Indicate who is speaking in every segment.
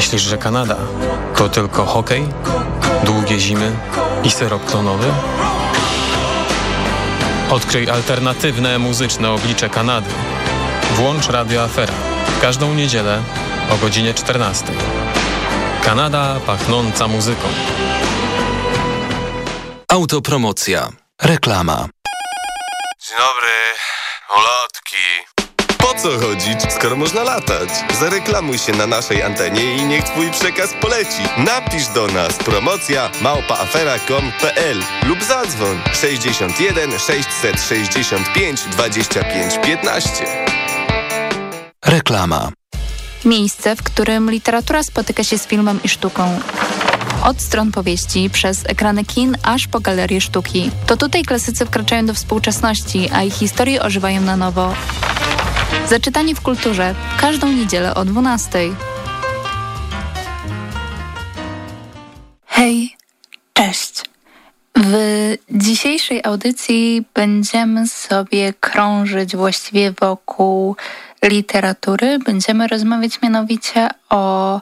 Speaker 1: Myślisz, że Kanada to tylko hokej, długie zimy i syrop klonowy? Odkryj alternatywne muzyczne oblicze Kanady. Włącz Radio Afera każdą niedzielę o godzinie 14. Kanada pachnąca muzyką.
Speaker 2: Autopromocja. Reklama.
Speaker 3: Dzień dobry,
Speaker 4: co chodzić, skoro można latać? Zareklamuj się na naszej antenie i niech twój przekaz poleci. Napisz do nas promocja małpaafera.com.pl lub zadzwoń 61 665 25 15.
Speaker 2: Reklama.
Speaker 5: Miejsce, w którym literatura spotyka się z filmem i sztuką. Od stron powieści, przez ekrany kin, aż po galerie sztuki. To tutaj klasycy wkraczają do współczesności, a ich historie ożywają na nowo. Zaczytanie w kulturze każdą niedzielę o 12. Hej, cześć. W dzisiejszej audycji będziemy sobie krążyć właściwie wokół literatury. Będziemy rozmawiać mianowicie o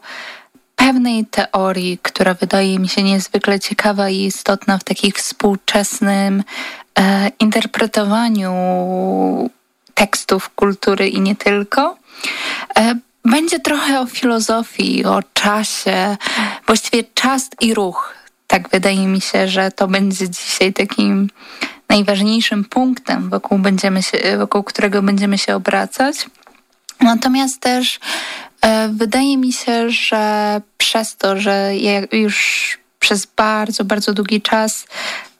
Speaker 5: pewnej teorii, która wydaje mi się niezwykle ciekawa i istotna w takim współczesnym e, interpretowaniu tekstów kultury i nie tylko. E, będzie trochę o filozofii, o czasie, właściwie czas i ruch. Tak wydaje mi się, że to będzie dzisiaj takim najważniejszym punktem, wokół, będziemy się, wokół którego będziemy się obracać. Natomiast też e, wydaje mi się, że przez to, że ja już przez bardzo, bardzo długi czas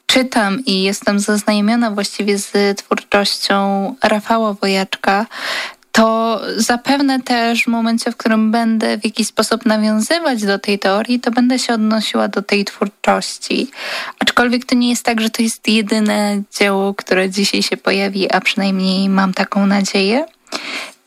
Speaker 5: czytam i jestem zaznajomiona właściwie z twórczością Rafała Wojaczka, to zapewne też w momencie, w którym będę w jakiś sposób nawiązywać do tej teorii, to będę się odnosiła do tej twórczości. Aczkolwiek to nie jest tak, że to jest jedyne dzieło, które dzisiaj się pojawi, a przynajmniej mam taką nadzieję.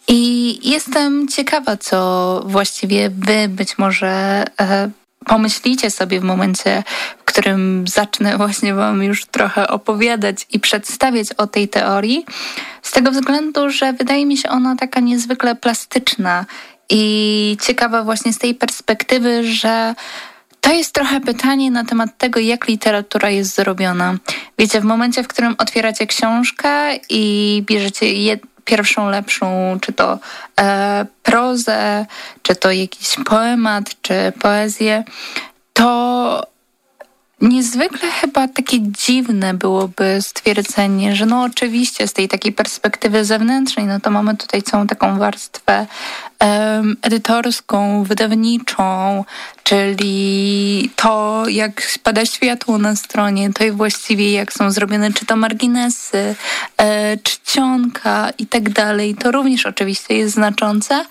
Speaker 5: I jestem ciekawa, co właściwie wy być może e, pomyślicie sobie w momencie, w którym zacznę właśnie Wam już trochę opowiadać i przedstawiać o tej teorii, z tego względu, że wydaje mi się ona taka niezwykle plastyczna i ciekawa właśnie z tej perspektywy, że to jest trochę pytanie na temat tego, jak literatura jest zrobiona. Wiecie, w momencie, w którym otwieracie książkę i bierzecie pierwszą lepszą, czy to e, prozę, czy to jakiś poemat, czy poezję, to Niezwykle chyba takie dziwne byłoby stwierdzenie, że no oczywiście z tej takiej perspektywy zewnętrznej, no to mamy tutaj całą taką warstwę edytorską, wydawniczą, czyli to, jak spada światło na stronie, to i właściwie jak są zrobione czy to marginesy, e, czcionka i tak dalej. To również oczywiście jest znaczące.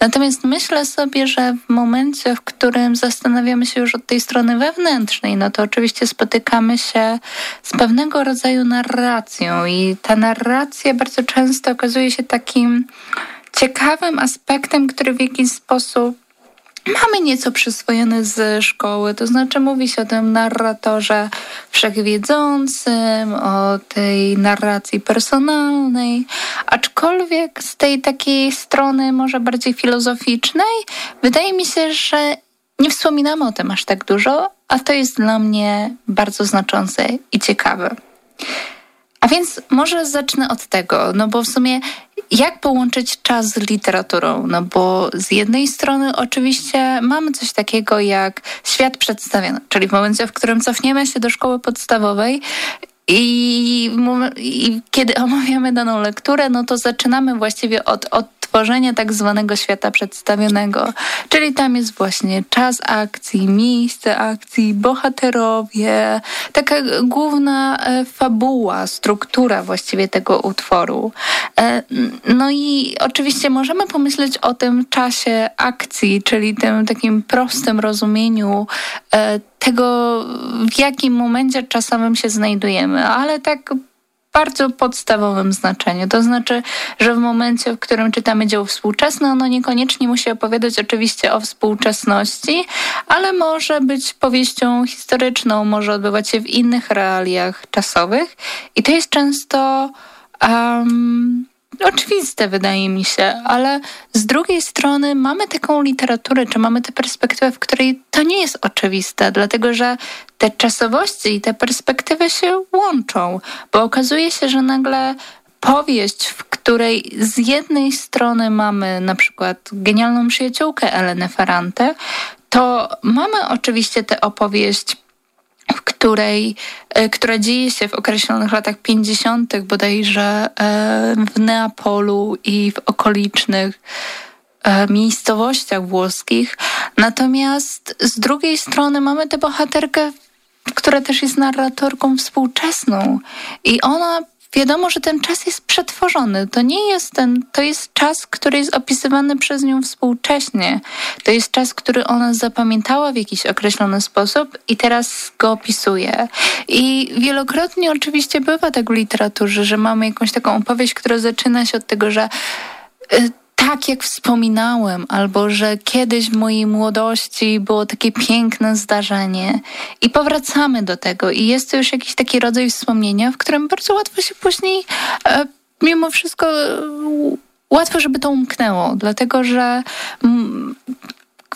Speaker 5: Natomiast myślę sobie, że w momencie, w którym zastanawiamy się już od tej strony wewnętrznej, no to oczywiście spotykamy się z pewnego rodzaju narracją i ta narracja bardzo często okazuje się takim ciekawym aspektem, który w jakiś sposób mamy nieco przyswojone z szkoły, to znaczy mówi się o tym narratorze wszechwiedzącym, o tej narracji personalnej, aczkolwiek z tej takiej strony może bardziej filozoficznej, wydaje mi się, że nie wspominamy o tym aż tak dużo, a to jest dla mnie bardzo znaczące i ciekawe. A więc może zacznę od tego, no bo w sumie jak połączyć czas z literaturą? No bo z jednej strony oczywiście mamy coś takiego jak świat przedstawiony, czyli w momencie, w którym cofniemy się do szkoły podstawowej i, i kiedy omawiamy daną lekturę, no to zaczynamy właściwie od, od tworzenia tak zwanego świata przedstawionego, czyli tam jest właśnie czas akcji, miejsce akcji, bohaterowie, taka główna e, fabuła, struktura właściwie tego utworu. E, no i oczywiście możemy pomyśleć o tym czasie akcji, czyli tym takim prostym rozumieniu e, tego, w jakim momencie czasowym się znajdujemy, ale tak bardzo podstawowym znaczeniu. To znaczy, że w momencie, w którym czytamy dzieło współczesne, ono niekoniecznie musi opowiadać oczywiście o współczesności, ale może być powieścią historyczną, może odbywać się w innych realiach czasowych. I to jest często um, oczywiste, wydaje mi się, ale z drugiej strony mamy taką literaturę, czy mamy tę perspektywę, w której to nie jest oczywiste, dlatego że te czasowości i te perspektywy się łączą, bo okazuje się, że nagle powieść, w której z jednej strony mamy na przykład genialną przyjaciółkę Elenę Ferrante, to mamy oczywiście tę opowieść w której, e, która dzieje się w określonych latach 50. bodajże e, w Neapolu i w okolicznych e, miejscowościach włoskich. Natomiast z drugiej strony mamy tę bohaterkę, która też jest narratorką współczesną i ona wiadomo, że ten czas jest przetworzony. To nie jest ten, to jest czas, który jest opisywany przez nią współcześnie. To jest czas, który ona zapamiętała w jakiś określony sposób i teraz go opisuje. I wielokrotnie oczywiście bywa tak w literaturze, że mamy jakąś taką opowieść, która zaczyna się od tego, że y, tak jak wspominałem, albo że kiedyś w mojej młodości było takie piękne zdarzenie. I powracamy do tego. I jest to już jakiś taki rodzaj wspomnienia, w którym bardzo łatwo się później e, mimo wszystko łatwo, żeby to umknęło, dlatego że mm,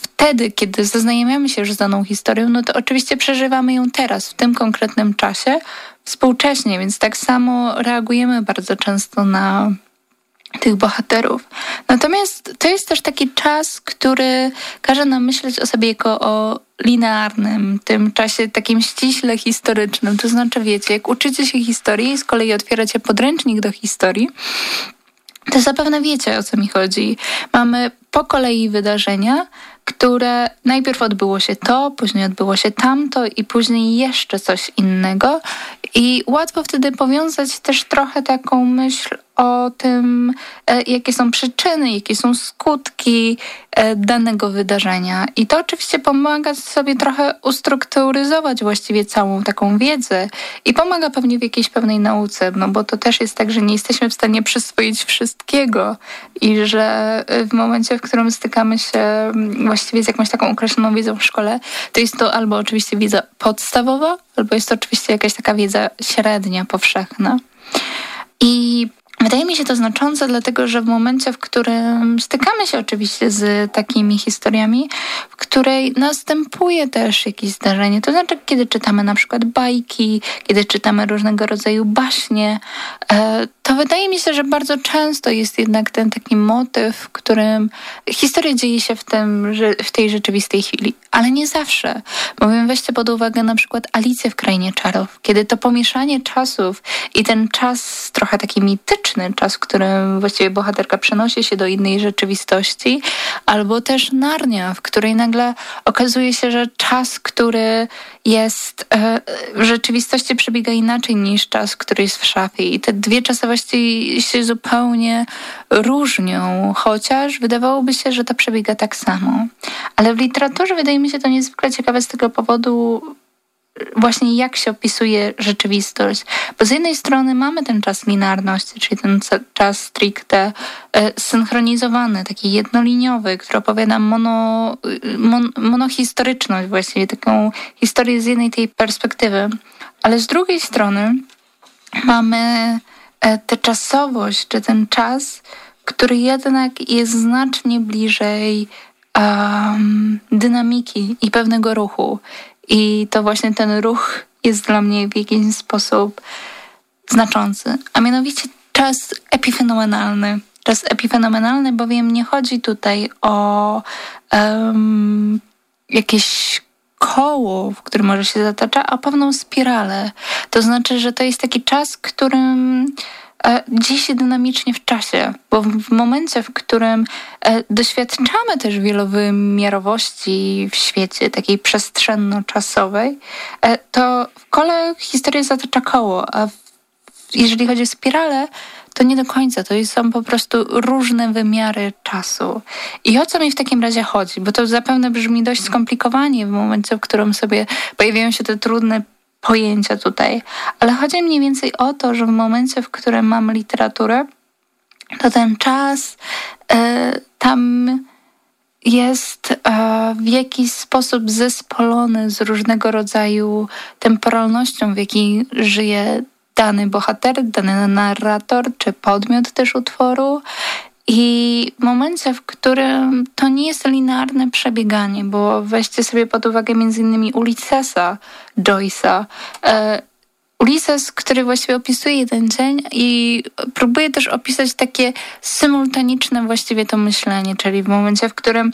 Speaker 5: wtedy, kiedy zaznajamiamy się już z daną historią, no to oczywiście przeżywamy ją teraz, w tym konkretnym czasie, współcześnie, więc tak samo reagujemy bardzo często na tych bohaterów. Natomiast to jest też taki czas, który każe nam myśleć o sobie jako o linearnym, tym czasie takim ściśle historycznym. To znaczy, wiecie, jak uczycie się historii i z kolei otwieracie podręcznik do historii, to zapewne wiecie, o co mi chodzi. Mamy po kolei wydarzenia, które najpierw odbyło się to, później odbyło się tamto i później jeszcze coś innego. I łatwo wtedy powiązać też trochę taką myśl o tym, e, jakie są przyczyny, jakie są skutki e, danego wydarzenia. I to oczywiście pomaga sobie trochę ustrukturyzować właściwie całą taką wiedzę i pomaga pewnie w jakiejś pewnej nauce, no bo to też jest tak, że nie jesteśmy w stanie przyswoić wszystkiego i że e, w momencie, w którym stykamy się mm, właściwie z jakąś taką określoną wiedzą w szkole, to jest to albo oczywiście wiedza podstawowa, albo jest to oczywiście jakaś taka wiedza średnia, powszechna. I Wydaje mi się to znaczące, dlatego że w momencie, w którym stykamy się oczywiście z takimi historiami, w której następuje też jakieś zdarzenie, to znaczy kiedy czytamy na przykład bajki, kiedy czytamy różnego rodzaju baśnie, e, to wydaje mi się, że bardzo często jest jednak ten taki motyw, w którym historia dzieje się w, tym, w tej rzeczywistej chwili, ale nie zawsze. Bowiem weźcie pod uwagę na przykład Alicję w Krainie Czarów, kiedy to pomieszanie czasów i ten czas trochę taki mityczny, czas, w którym właściwie bohaterka przenosi się do innej rzeczywistości, albo też Narnia, w której nagle okazuje się, że czas, który jest e, w rzeczywistości przebiega inaczej niż czas, który jest w szafie. I te dwie czasowości się zupełnie różnią, chociaż wydawałoby się, że to przebiega tak samo. Ale w literaturze wydaje mi się to niezwykle ciekawe z tego powodu, właśnie jak się opisuje rzeczywistość. Bo z jednej strony mamy ten czas linearności, czyli ten czas stricte e, synchronizowany, taki jednoliniowy, który opowiada mono, mon, monohistoryczność właściwie, taką historię z jednej tej perspektywy. Ale z drugiej strony mamy e, tę czasowość, czy ten czas, który jednak jest znacznie bliżej um, dynamiki i pewnego ruchu. I to właśnie ten ruch jest dla mnie w jakiś sposób znaczący. A mianowicie czas epifenomenalny. Czas epifenomenalny, bowiem nie chodzi tutaj o um, jakieś koło, w którym może się zatacza, a pewną spiralę. To znaczy, że to jest taki czas, którym dzieje się dynamicznie w czasie, bo w momencie, w którym e, doświadczamy też wielowymiarowości w świecie, takiej przestrzenno-czasowej, e, to w kole historia zatacza koło, a jeżeli chodzi o spiralę, to nie do końca. To są po prostu różne wymiary czasu. I o co mi w takim razie chodzi? Bo to zapewne brzmi dość skomplikowanie w momencie, w którym sobie pojawiają się te trudne pojęcia tutaj, ale chodzi mniej więcej o to, że w momencie, w którym mamy literaturę, to ten czas y, tam jest y, w jakiś sposób zespolony z różnego rodzaju temporalnością, w jakiej żyje dany bohater, dany narrator, czy podmiot też utworu. I w momencie, w którym to nie jest linearne przebieganie, bo weźcie sobie pod uwagę między innymi Ulyssesa Joyce'a, e, Ulises, który właściwie opisuje jeden dzień i próbuje też opisać takie symultaniczne właściwie to myślenie, czyli w momencie, w którym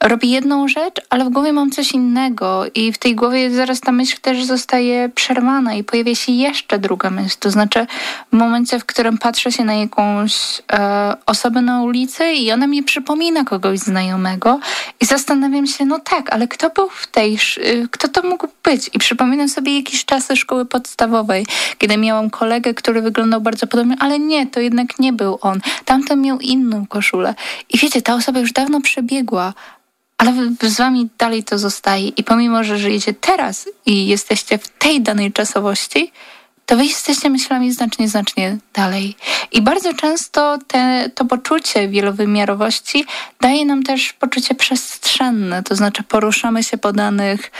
Speaker 5: robi jedną rzecz, ale w głowie mam coś innego i w tej głowie zaraz ta myśl też zostaje przerwana i pojawia się jeszcze druga myśl. To znaczy w momencie, w którym patrzę się na jakąś e, osobę na ulicy i ona mi przypomina kogoś znajomego i zastanawiam się, no tak, ale kto był w tej, y, kto to mógł być? I przypominam sobie jakieś czasy szkoły podstawowej, kiedy miałam kolegę, który wyglądał bardzo podobnie, ale nie, to jednak nie był on. Tamten miał inną koszulę. I wiecie, ta osoba już dawno przebiegła, ale z wami dalej to zostaje. I pomimo, że żyjecie teraz i jesteście w tej danej czasowości, to wy jesteście myślami znacznie, znacznie dalej. I bardzo często te, to poczucie wielowymiarowości daje nam też poczucie przestrzenne, to znaczy poruszamy się po danych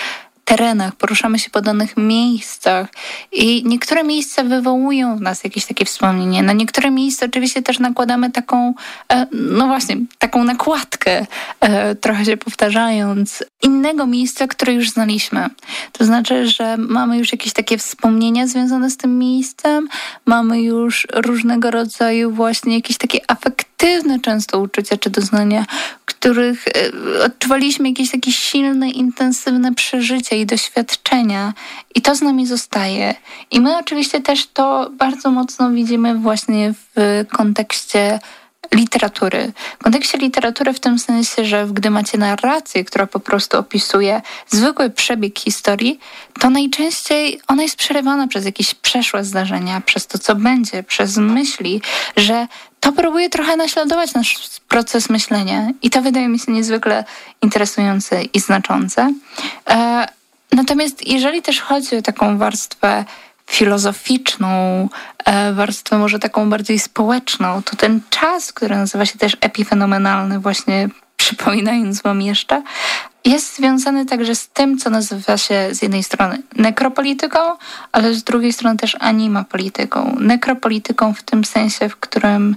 Speaker 5: terenach, poruszamy się po danych miejscach i niektóre miejsca wywołują w nas jakieś takie wspomnienie. Na niektóre miejsca oczywiście też nakładamy taką, e, no właśnie, taką nakładkę, e, trochę się powtarzając, innego miejsca, które już znaliśmy. To znaczy, że mamy już jakieś takie wspomnienia związane z tym miejscem, mamy już różnego rodzaju właśnie jakieś takie afektywne często uczucia czy doznania, których e, odczuwaliśmy jakieś takie silne, intensywne przeżycia i doświadczenia i to z nami zostaje. I my oczywiście też to bardzo mocno widzimy właśnie w kontekście literatury. W kontekście literatury w tym sensie, że gdy macie narrację, która po prostu opisuje zwykły przebieg historii, to najczęściej ona jest przerywana przez jakieś przeszłe zdarzenia, przez to, co będzie, przez myśli, że to próbuje trochę naśladować nasz proces myślenia i to wydaje mi się niezwykle interesujące i znaczące. E, natomiast jeżeli też chodzi o taką warstwę filozoficzną, e, warstwę może taką bardziej społeczną, to ten czas, który nazywa się też epifenomenalny, właśnie przypominając wam jeszcze, jest związany także z tym, co nazywa się z jednej strony nekropolityką, ale z drugiej strony też animapolityką. Nekropolityką w tym sensie, w którym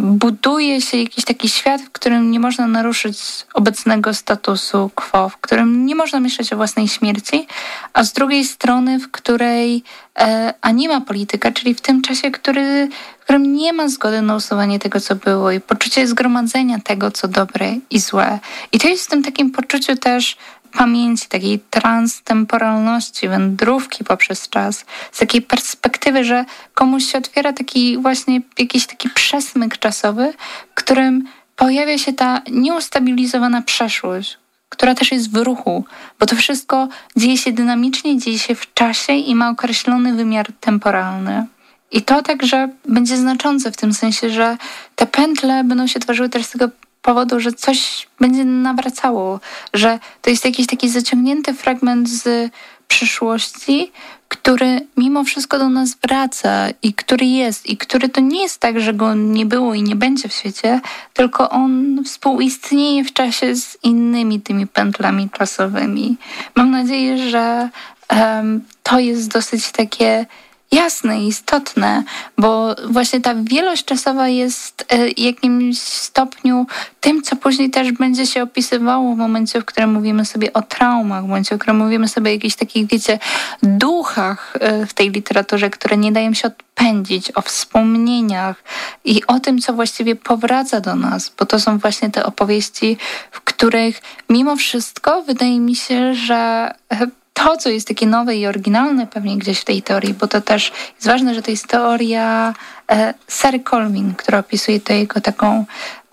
Speaker 5: buduje się jakiś taki świat, w którym nie można naruszyć obecnego statusu quo, w którym nie można myśleć o własnej śmierci, a z drugiej strony, w której e, anima polityka, czyli w tym czasie, który, w którym nie ma zgody na usuwanie tego, co było i poczucie zgromadzenia tego, co dobre i złe. I to jest w tym takim poczuciu też pamięci, takiej transtemporalności, wędrówki poprzez czas, z takiej perspektywy, że komuś się otwiera taki właśnie jakiś taki przesmyk czasowy, w którym pojawia się ta nieustabilizowana przeszłość, która też jest w ruchu, bo to wszystko dzieje się dynamicznie, dzieje się w czasie i ma określony wymiar temporalny. I to także będzie znaczące w tym sensie, że te pętle będą się tworzyły też z tego powodu, że coś będzie nawracało, że to jest jakiś taki zaciągnięty fragment z przyszłości, który mimo wszystko do nas wraca i który jest, i który to nie jest tak, że go nie było i nie będzie w świecie, tylko on współistnieje w czasie z innymi tymi pętlami czasowymi. Mam nadzieję, że um, to jest dosyć takie jasne istotne, bo właśnie ta wielość czasowa jest w e, jakimś stopniu tym, co później też będzie się opisywało w momencie, w którym mówimy sobie o traumach, w momencie, w którym mówimy sobie o jakichś takich, wiecie, duchach e, w tej literaturze, które nie dają się odpędzić, o wspomnieniach i o tym, co właściwie powraca do nas, bo to są właśnie te opowieści, w których mimo wszystko wydaje mi się, że e, to, co jest takie nowe i oryginalne pewnie gdzieś w tej teorii, bo to też jest ważne, że to jest teoria e, Sary Colvin, która opisuje to jego taką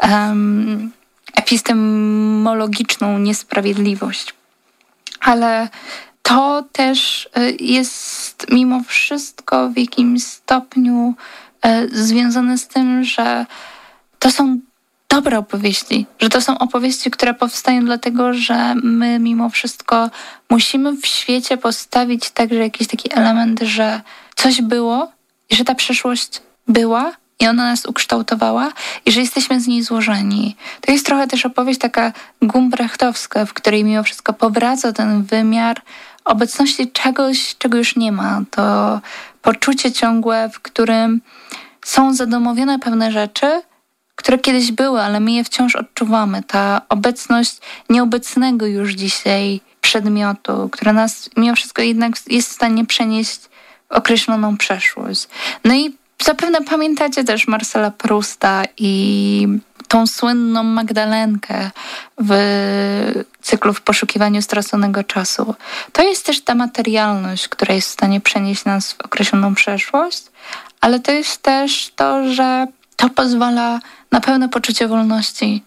Speaker 5: um, epistemologiczną niesprawiedliwość. Ale to też e, jest mimo wszystko w jakimś stopniu e, związane z tym, że to są dobre opowieści, że to są opowieści, które powstają dlatego, że my mimo wszystko musimy w świecie postawić także jakiś taki element, że coś było i że ta przeszłość była i ona nas ukształtowała i że jesteśmy z niej złożeni. To jest trochę też opowieść taka gumbrechtowska, w której mimo wszystko powraca ten wymiar obecności czegoś, czego już nie ma. To poczucie ciągłe, w którym są zadomowione pewne rzeczy, które kiedyś były, ale my je wciąż odczuwamy. Ta obecność nieobecnego już dzisiaj przedmiotu, która nas mimo wszystko jednak jest w stanie przenieść w określoną przeszłość. No i zapewne pamiętacie też Marcela Prusta i tą słynną Magdalenkę w cyklu W poszukiwaniu straconego czasu. To jest też ta materialność, która jest w stanie przenieść nas w określoną przeszłość, ale to jest też to, że to pozwala na pełne poczucie wolności,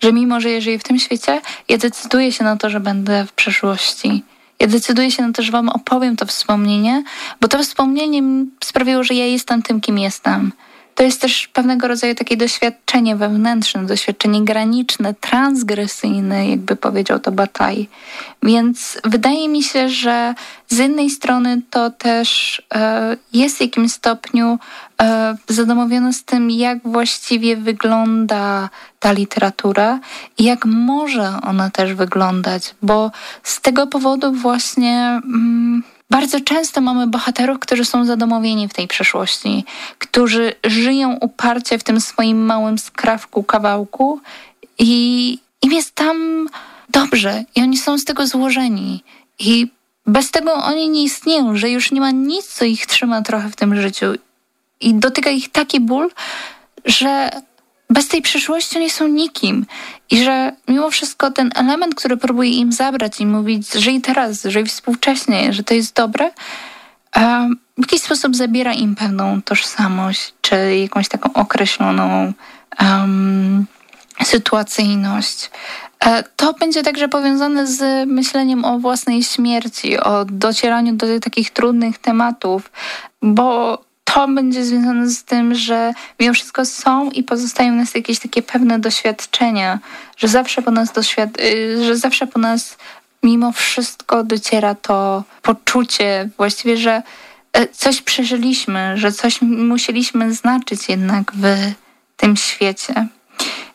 Speaker 5: że mimo, że jeżeli w tym świecie, ja decyduję się na to, że będę w przeszłości. Ja decyduję się na to, że wam opowiem to wspomnienie, bo to wspomnienie sprawiło, że ja jestem tym, kim jestem to jest też pewnego rodzaju takie doświadczenie wewnętrzne, doświadczenie graniczne, transgresyjne, jakby powiedział to Bataj. Więc wydaje mi się, że z jednej strony to też e, jest w jakimś stopniu e, zadomowione z tym, jak właściwie wygląda ta literatura i jak może ona też wyglądać, bo z tego powodu właśnie. Mm, bardzo często mamy bohaterów, którzy są zadomowieni w tej przeszłości, którzy żyją uparcie w tym swoim małym skrawku, kawałku i im jest tam dobrze i oni są z tego złożeni. I bez tego oni nie istnieją, że już nie ma nic, co ich trzyma trochę w tym życiu. I dotyka ich taki ból, że bez tej przyszłości oni są nikim. I że mimo wszystko ten element, który próbuje im zabrać i mówić, żyj teraz, żyj współcześnie, że to jest dobre, w jakiś sposób zabiera im pewną tożsamość, czy jakąś taką określoną um, sytuacyjność. E, to będzie także powiązane z myśleniem o własnej śmierci, o docieraniu do takich trudnych tematów, bo to będzie związane z tym, że mimo wszystko są i pozostają w nas jakieś takie pewne doświadczenia, że zawsze po nas doświad- y, że zawsze po nas mimo wszystko dociera to poczucie właściwie, że e, coś przeżyliśmy, że coś musieliśmy znaczyć jednak w tym świecie.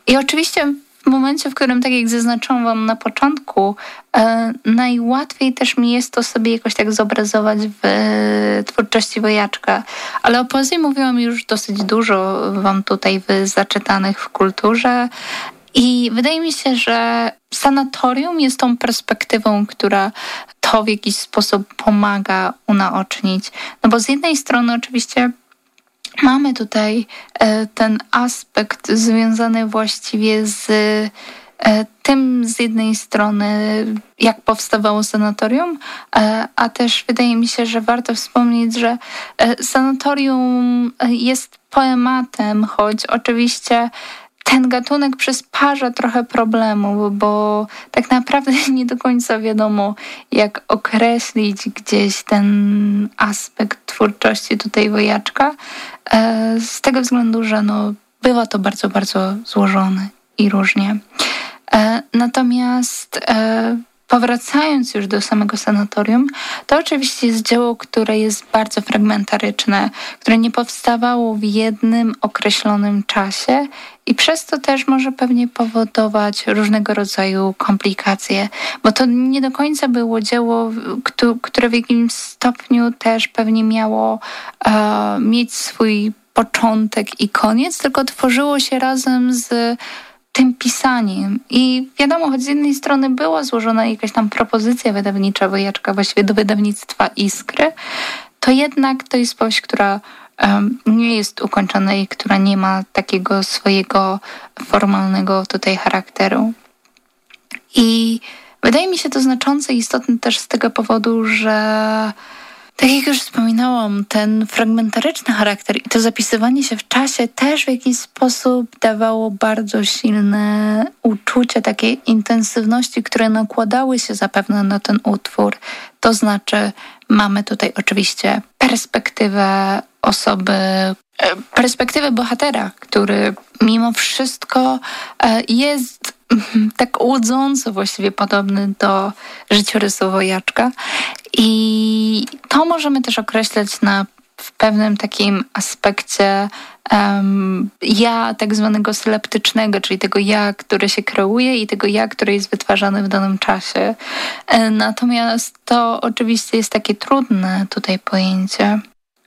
Speaker 5: I oczywiście w momencie, w którym, tak jak zaznaczyłam Wam na początku, e, najłatwiej też mi jest to sobie jakoś tak zobrazować w e, twórczości wojaczka. Ale o poezji mówiłam już dosyć dużo Wam tutaj w zaczytanych w kulturze. I wydaje mi się, że sanatorium jest tą perspektywą, która to w jakiś sposób pomaga unaocznić. No bo z jednej strony oczywiście Mamy tutaj e, ten aspekt związany właściwie z e, tym z jednej strony, jak powstawało sanatorium, e, a też wydaje mi się, że warto wspomnieć, że sanatorium jest poematem, choć oczywiście ten gatunek przysparza trochę problemu, bo tak naprawdę nie do końca wiadomo, jak określić gdzieś ten aspekt twórczości tutaj wojaczka, e, z tego względu, że no, bywa to bardzo, bardzo złożone i różnie. E, natomiast e, Powracając już do samego sanatorium, to oczywiście jest dzieło, które jest bardzo fragmentaryczne, które nie powstawało w jednym określonym czasie i przez to też może pewnie powodować różnego rodzaju komplikacje, bo to nie do końca było dzieło, które w jakimś stopniu też pewnie miało e, mieć swój początek i koniec, tylko tworzyło się razem z tym pisaniem. I wiadomo, choć z jednej strony była złożona jakaś tam propozycja wydawnicza Wojaczka właściwie do wydawnictwa Iskry, to jednak to jest powieść, która um, nie jest ukończona i która nie ma takiego swojego formalnego tutaj charakteru. I wydaje mi się to znaczące i istotne też z tego powodu, że tak jak już wspominałam, ten fragmentaryczny charakter i to zapisywanie się w czasie też w jakiś sposób dawało bardzo silne uczucie takiej intensywności, które nakładały się zapewne na ten utwór. To znaczy, mamy tutaj oczywiście perspektywę osoby, e, perspektywę bohatera, który mimo wszystko e, jest tak łudząco właściwie podobny do życiorysu wojaczka i to możemy też określać na w pewnym takim aspekcie um, ja tak zwanego syleptycznego, czyli tego ja, które się kreuje i tego ja, które jest wytwarzane w danym czasie. E, natomiast to oczywiście jest takie trudne tutaj pojęcie.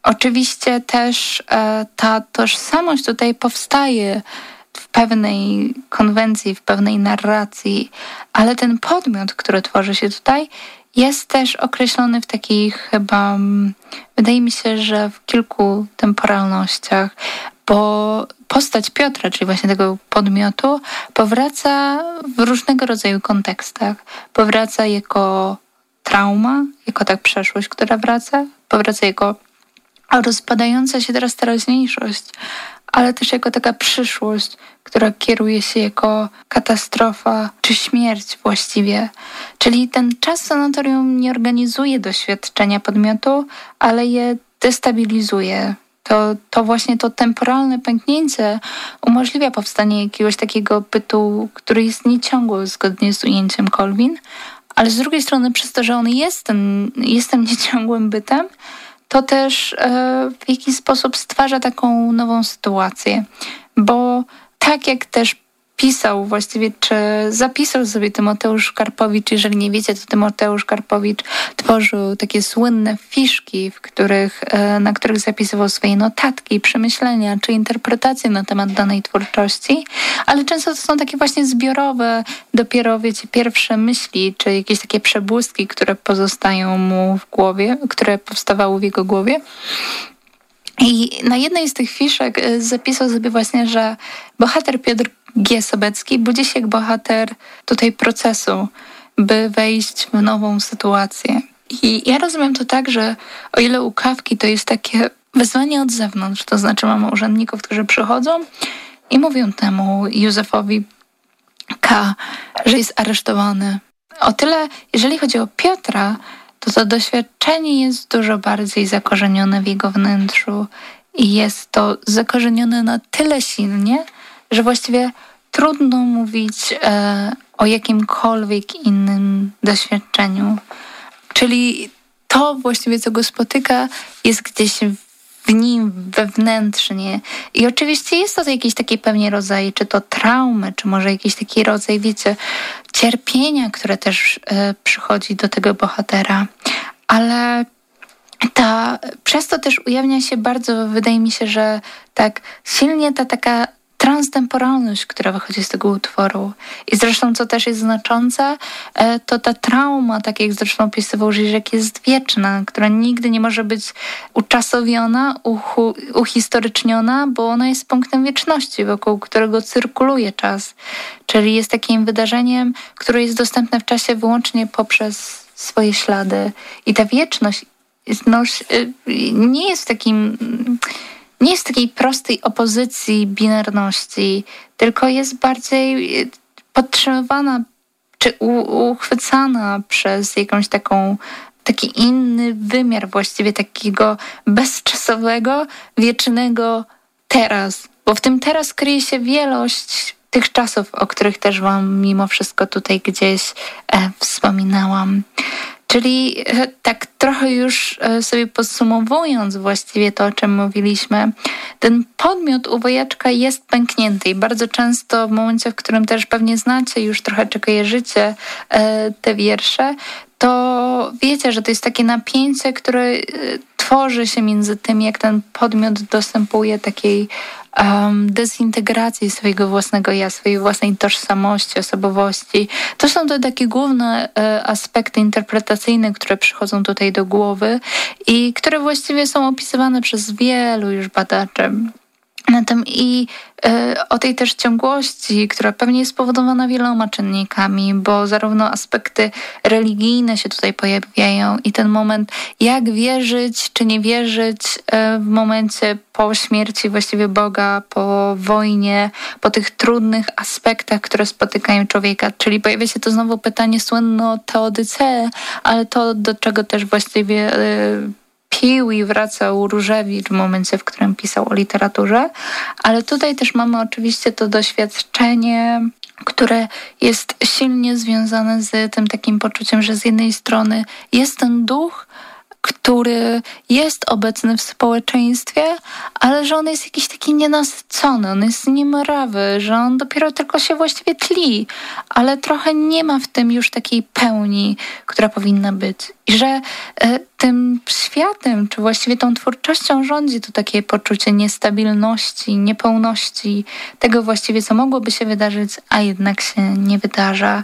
Speaker 5: Oczywiście też e, ta tożsamość tutaj powstaje w pewnej konwencji, w pewnej narracji, ale ten podmiot, który tworzy się tutaj, jest też określony w takich chyba, mm, wydaje mi się, że w kilku temporalnościach, bo postać Piotra, czyli właśnie tego podmiotu, powraca w różnego rodzaju kontekstach. Powraca jako trauma, jako tak przeszłość, która wraca, powraca jako rozpadająca się teraz teraźniejszość, ale też jako taka przyszłość, która kieruje się jako katastrofa czy śmierć właściwie. Czyli ten czas sanatorium nie organizuje doświadczenia podmiotu, ale je destabilizuje. To, to właśnie to temporalne pęknięcie umożliwia powstanie jakiegoś takiego bytu, który jest nieciągły zgodnie z ujęciem Colvin, ale z drugiej strony przez to, że on jest, ten, jest tym nieciągłym bytem, to też e, w jakiś sposób stwarza taką nową sytuację, bo tak jak też pisał właściwie, czy zapisał sobie Tymoteusz Karpowicz. Jeżeli nie wiecie, to Tymoteusz Karpowicz tworzył takie słynne fiszki, w których, e, na których zapisywał swoje notatki, przemyślenia czy interpretacje na temat danej twórczości, ale często to są takie właśnie zbiorowe, dopiero wiecie, pierwsze myśli, czy jakieś takie przebłyski, które pozostają mu w głowie, które powstawały w jego głowie. I na jednej z tych fiszek e, zapisał sobie właśnie, że bohater Piotr G. Sobecki budzi się jak bohater tutaj procesu, by wejść w nową sytuację. I ja rozumiem to tak, że o ile u Kawki to jest takie wezwanie od zewnątrz, to znaczy mamy urzędników, którzy przychodzą i mówią temu Józefowi K., że jest aresztowany. O tyle, jeżeli chodzi o Piotra, to to doświadczenie jest dużo bardziej zakorzenione w jego wnętrzu i jest to zakorzenione na tyle silnie, że właściwie trudno mówić e, o jakimkolwiek innym doświadczeniu. Czyli to właściwie, co go spotyka, jest gdzieś w nim wewnętrznie. I oczywiście jest to jakiś taki pewnie rodzaj, czy to traumy, czy może jakiś taki rodzaj, wiecie, cierpienia, które też e, przychodzi do tego bohatera. Ale ta, przez to też ujawnia się bardzo, wydaje mi się, że tak silnie ta taka transtemporalność, która wychodzi z tego utworu. I zresztą, co też jest znaczące, e, to ta trauma, tak jak zresztą opisywał Żyżek, jest wieczna, która nigdy nie może być uczasowiona, uhistoryczniona, bo ona jest punktem wieczności, wokół którego cyrkuluje czas. Czyli jest takim wydarzeniem, które jest dostępne w czasie wyłącznie poprzez swoje ślady. I ta wieczność no, nie jest takim nie jest takiej prostej opozycji binarności, tylko jest bardziej e, podtrzymywana czy uchwycana przez jakąś taką taki inny wymiar właściwie takiego bezczasowego, wiecznego teraz. Bo w tym teraz kryje się wielość tych czasów, o których też Wam mimo wszystko tutaj gdzieś e, wspominałam. Czyli e, tak trochę już e, sobie podsumowując właściwie to, o czym mówiliśmy, ten podmiot u wojaczka jest pęknięty i bardzo często w momencie, w którym też pewnie znacie, już trochę czy kojarzycie e, te wiersze, to wiecie, że to jest takie napięcie, które tworzy się między tym, jak ten podmiot dostępuje takiej um, dezintegracji swojego własnego ja, swojej własnej tożsamości, osobowości. To są te takie główne e, aspekty interpretacyjne, które przychodzą tutaj do głowy i które właściwie są opisywane przez wielu już badaczy. Na tym i y, o tej też ciągłości, która pewnie jest spowodowana wieloma czynnikami, bo zarówno aspekty religijne się tutaj pojawiają i ten moment, jak wierzyć czy nie wierzyć y, w momencie po śmierci właściwie Boga, po wojnie, po tych trudnych aspektach, które spotykają człowieka. Czyli pojawia się to znowu pytanie słynne o teodyceę, ale to do czego też właściwie y, pił i wracał Różewicz w momencie, w którym pisał o literaturze, ale tutaj też mamy oczywiście to doświadczenie, które jest silnie związane z tym takim poczuciem, że z jednej strony jest ten duch, który jest obecny w społeczeństwie, ale że on jest jakiś taki nienasycony, on jest niemrawy, że on dopiero tylko się właściwie tli, ale trochę nie ma w tym już takiej pełni, która powinna być. I że e, tym światem, czy właściwie tą twórczością rządzi tu takie poczucie niestabilności, niepełności, tego właściwie, co mogłoby się wydarzyć, a jednak się nie wydarza.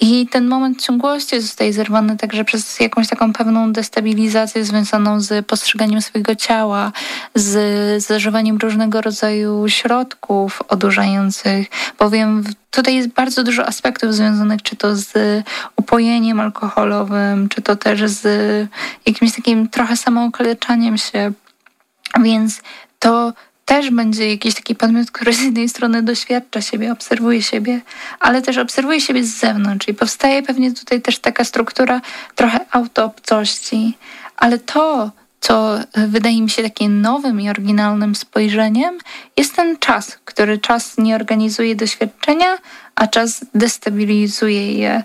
Speaker 5: I ten moment ciągłości zostaje zerwany także przez jakąś taką pewną destabilizację związaną z postrzeganiem swojego ciała, z zażywaniem różnego rodzaju środków odurzających, bowiem tutaj jest bardzo dużo aspektów związanych czy to z upojeniem alkoholowym, czy to też z jakimś takim trochę samookaleczaniem się. Więc to też będzie jakiś taki podmiot, który z jednej strony doświadcza siebie, obserwuje siebie, ale też obserwuje siebie z zewnątrz i powstaje pewnie tutaj też taka struktura trochę autoobcości. Ale to, co wydaje mi się takim nowym i oryginalnym spojrzeniem, jest ten czas, który czas nie organizuje doświadczenia, a czas destabilizuje je.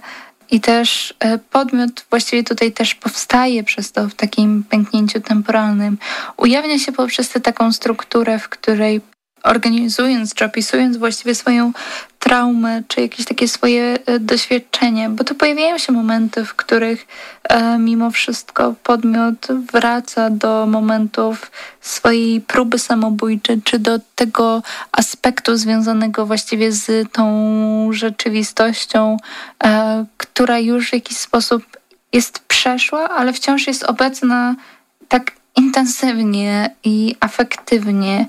Speaker 5: I też e, podmiot właściwie tutaj też powstaje przez to w takim pęknięciu temporalnym. Ujawnia się poprzez tę taką strukturę, w której organizując czy opisując właściwie swoją traumę, czy jakieś takie swoje e, doświadczenie, bo to pojawiają się momenty, w których e, mimo wszystko podmiot wraca do momentów swojej próby samobójczej, czy do tego aspektu związanego właściwie z tą rzeczywistością, e, która już w jakiś sposób jest przeszła, ale wciąż jest obecna tak intensywnie i afektywnie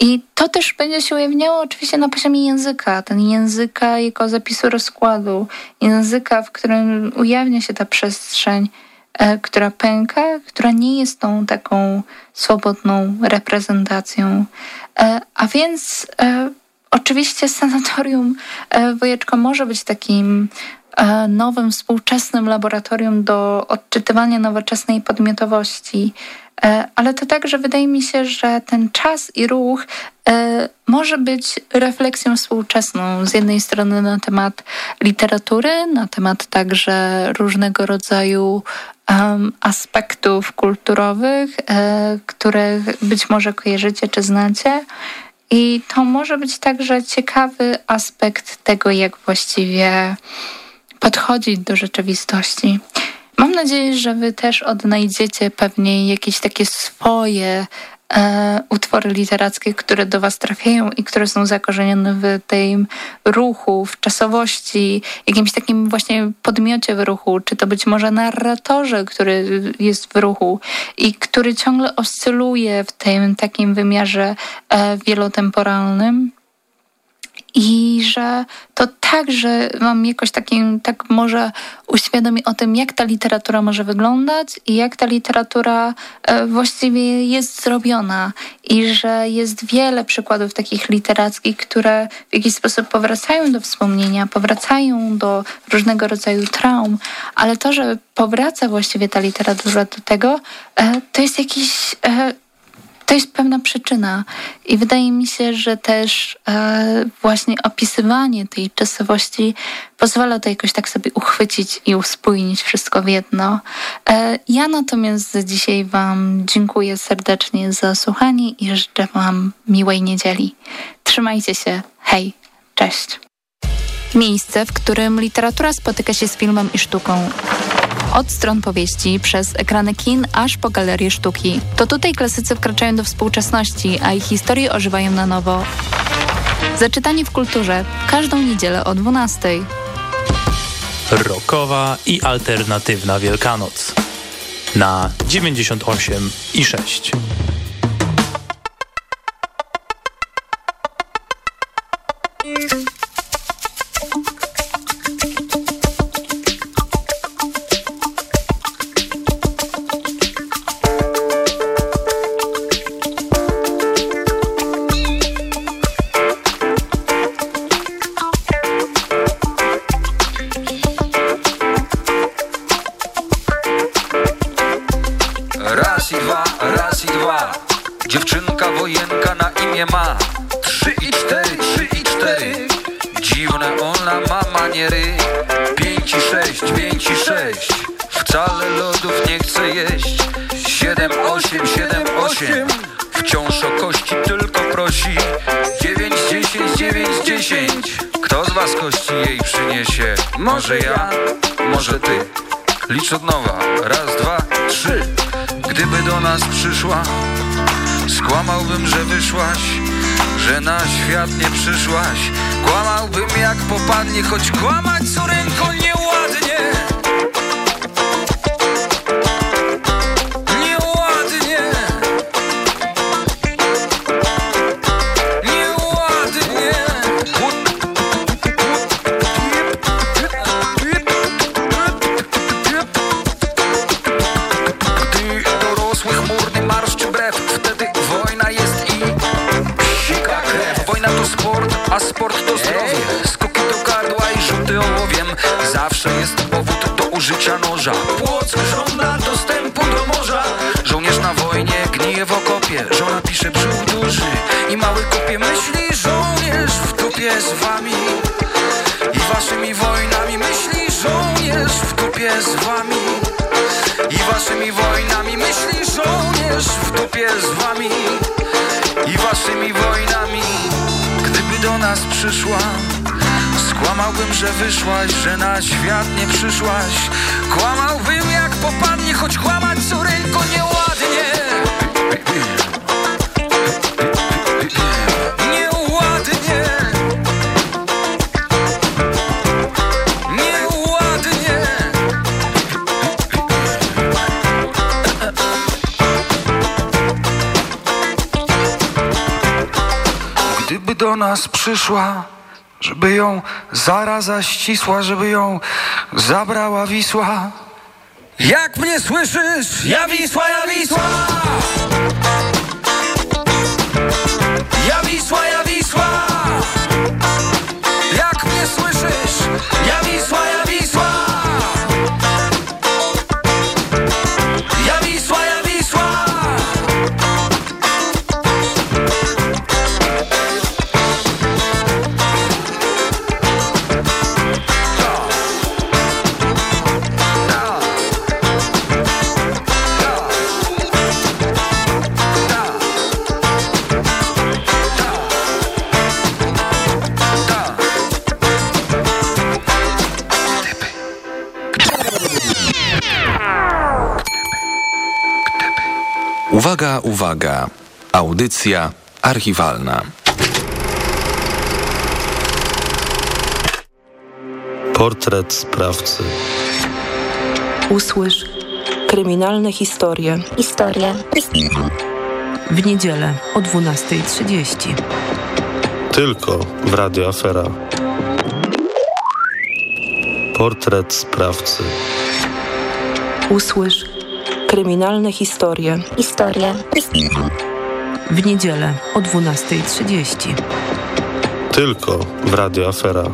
Speaker 5: i to też będzie się ujawniało oczywiście na poziomie języka, ten języka jako zapisu rozkładu, języka, w którym ujawnia się ta przestrzeń, e, która pęka, która nie jest tą taką swobodną reprezentacją. E, a więc e, oczywiście sanatorium Wojeczko może być takim nowym, współczesnym laboratorium do odczytywania nowoczesnej podmiotowości, E, ale to także wydaje mi się, że ten czas i ruch e, może być refleksją współczesną. Z jednej strony na temat literatury, na temat także różnego rodzaju aspektów kulturowych, e, które być może kojarzycie czy znacie. I to może być także ciekawy aspekt tego, jak właściwie podchodzić do rzeczywistości. Mam nadzieję, że wy też odnajdziecie pewnie jakieś takie swoje e, utwory literackie, które do was trafiają i które są zakorzenione w tym ruchu, w czasowości, jakimś takim właśnie podmiocie w ruchu, czy to być może narratorze, który jest w ruchu i który ciągle oscyluje w tym takim wymiarze e, wielotemporalnym i że to także wam jakoś takim, tak może uświadomi o tym, jak ta literatura może wyglądać i jak ta literatura e, właściwie jest zrobiona. I że jest wiele przykładów takich literackich, które w jakiś sposób powracają do wspomnienia, powracają do różnego rodzaju traum, ale to, że powraca właściwie ta literatura do tego, e, to jest jakiś e, to jest pewna przyczyna i wydaje mi się, że też e, właśnie opisywanie tej czasowości pozwala to jakoś tak sobie uchwycić i uspójnić wszystko w jedno. E, ja natomiast dzisiaj Wam dziękuję serdecznie za słuchanie i życzę Wam miłej niedzieli. Trzymajcie się. Hej, cześć. Miejsce, w którym literatura spotyka się z filmem i sztuką. Od stron powieści, przez ekrany kin, aż po galerie sztuki. To tutaj klasycy wkraczają do współczesności, a ich historie ożywają na nowo. Zaczytanie w kulturze. Każdą niedzielę o 12.
Speaker 6: Rokowa i alternatywna Wielkanoc. Na 98 i 6.
Speaker 7: nie przyszłaś Kłamałbym jak popadnie Choć kłamać córeńko nieładnie Kłamałbym, że wyszłaś, że na świat nie przyszłaś. Kłamałbym jak popadnie, choć kłamać córeńko nieładnie. Nieładnie. Nieładnie. Gdyby do nas przyszła żeby ją zaraza ścisła, żeby ją zabrała Wisła. Jak mnie słyszysz? Ja Wisła, ja Wisła! Ja Wisła, ja Wisła!
Speaker 2: Audycja archiwalna.
Speaker 8: Portret sprawcy.
Speaker 9: Usłysz kryminalne historie.
Speaker 10: Historia.
Speaker 9: W niedzielę o 12.30.
Speaker 8: Tylko w Radio Afera. Portret sprawcy.
Speaker 9: Usłysz kryminalne historie.
Speaker 10: Historia.
Speaker 9: W niedzielę o 12.30.
Speaker 8: Tylko w Radio Afera.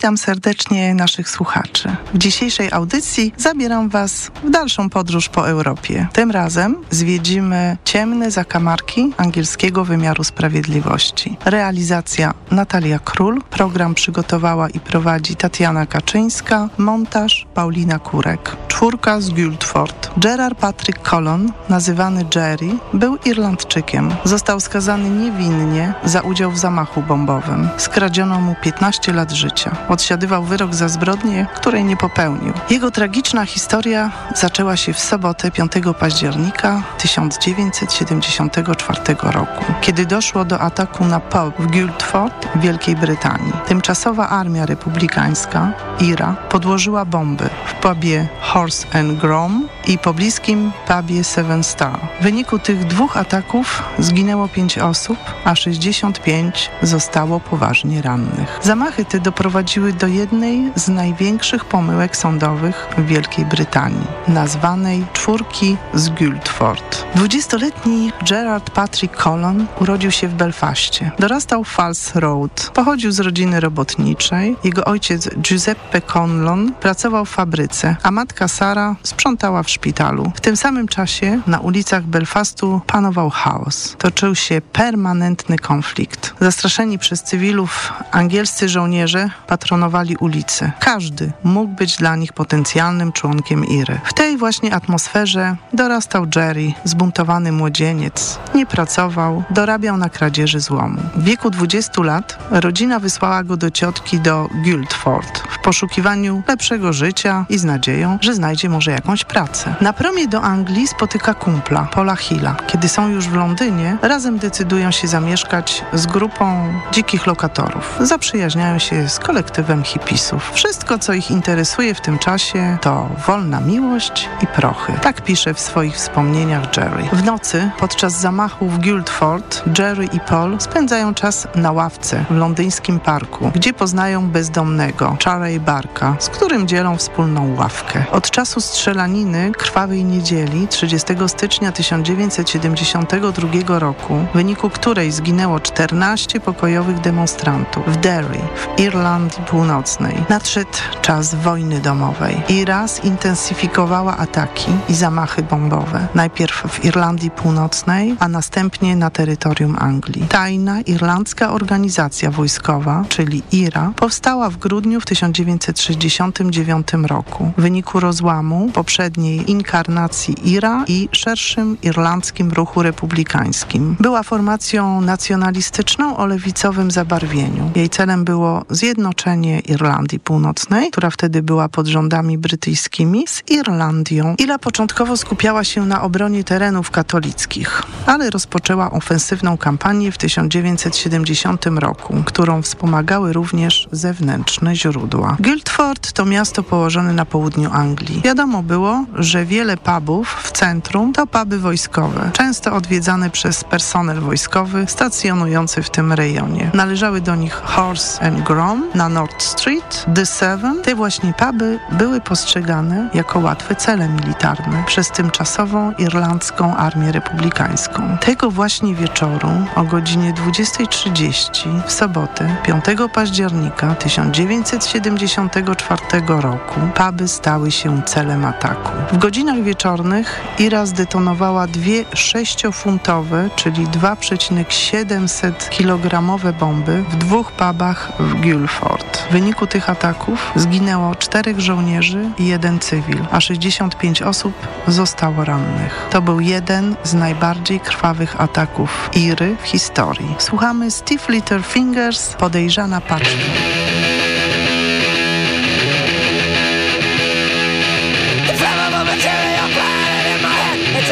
Speaker 11: Witam serdecznie naszych słuchaczy. W dzisiejszej audycji zabieram Was w dalszą podróż po Europie. Tym razem zwiedzimy ciemne zakamarki angielskiego wymiaru sprawiedliwości. Realizacja Natalia Król, program przygotowała i prowadzi Tatiana Kaczyńska, montaż Paulina Kurek. Czwórka z Guildford. Gerard Patrick Colon, nazywany Jerry, był Irlandczykiem. Został skazany niewinnie za udział w zamachu bombowym. Skradziono mu 15 lat życia. Odsiadywał wyrok za zbrodnię, której nie popełnił. Jego tragiczna historia zaczęła się w sobotę 5 października 1974 roku, kiedy doszło do ataku na pub w Guildford w Wielkiej Brytanii. Tymczasowa armia republikańska, IRA, podłożyła bomby pubie Horse and Grom i pobliskim pubie Seven Star. W wyniku tych dwóch ataków zginęło 5 osób, a 65 zostało poważnie rannych. Zamachy te doprowadziły do jednej z największych pomyłek sądowych w Wielkiej Brytanii, nazwanej czwórki z Guildford. 20-letni Gerard Patrick Colon urodził się w Belfaście. Dorastał w Falls Road. Pochodził z rodziny robotniczej. Jego ojciec Giuseppe Conlon pracował w fabryce Ameryce, a matka Sara sprzątała w szpitalu. W tym samym czasie na ulicach Belfastu panował chaos. Toczył się permanentny konflikt. Zastraszeni przez cywilów angielscy żołnierze patronowali ulicy. Każdy mógł być dla nich potencjalnym członkiem Iry. W tej właśnie atmosferze dorastał Jerry, zbuntowany młodzieniec. Nie pracował, dorabiał na kradzieży złomu. W wieku 20 lat rodzina wysłała go do ciotki do Guildford w poszukiwaniu lepszego życia i z nadzieją, że znajdzie może jakąś pracę. Na promie do Anglii spotyka kumpla, Paula Hilla. Kiedy są już w Londynie, razem decydują się zamieszkać z grupą dzikich lokatorów. Zaprzyjaźniają się z kolektywem hipisów. Wszystko, co ich interesuje w tym czasie, to wolna miłość i prochy. Tak pisze w swoich wspomnieniach Jerry. W nocy, podczas zamachu w Guildford, Jerry i Paul spędzają czas na ławce w londyńskim parku, gdzie poznają bezdomnego Charlie Barka, z którym dzielą wspólną ławkę. Od czasu strzelaniny Krwawej Niedzieli 30 stycznia 1972 roku, w wyniku której zginęło 14 pokojowych demonstrantów w Derry w Irlandii Północnej, nadszedł czas wojny domowej. Ira zintensyfikowała ataki i zamachy bombowe. Najpierw w Irlandii Północnej, a następnie na terytorium Anglii. Tajna irlandzka organizacja wojskowa, czyli IRA, powstała w grudniu w 1969 roku w wyniku rozłamu poprzedniej inkarnacji IRA i szerszym irlandzkim ruchu republikańskim. Była formacją nacjonalistyczną o lewicowym zabarwieniu. Jej celem było zjednoczenie Irlandii Północnej, która wtedy była pod rządami brytyjskimi, z Irlandią. IRA początkowo skupiała się na obronie terenów katolickich, ale rozpoczęła ofensywną kampanię w 1970 roku, którą wspomagały również zewnętrzne źródła. Guildford to miasto położone na południu Anglii. Wiadomo było, że wiele pubów w centrum to puby wojskowe, często odwiedzane przez personel wojskowy stacjonujący w tym rejonie. Należały do nich Horse and Grom na North Street, The Seven. Te właśnie puby były postrzegane jako łatwe cele militarne przez tymczasową irlandzką armię republikańską. Tego właśnie wieczoru o godzinie 20.30 w sobotę 5 października 1974 roku puby stały się celem ataku. W godzinach wieczornych Ira zdetonowała dwie sześciofuntowe, czyli 2,700 kilogramowe bomby w dwóch pubach w Guildford. W wyniku tych ataków zginęło czterech żołnierzy i jeden cywil, a 65 osób zostało rannych. To był jeden z najbardziej krwawych ataków Iry w historii. Słuchamy Steve Littlefingers, podejrzana paczka.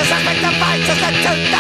Speaker 10: Something the voices that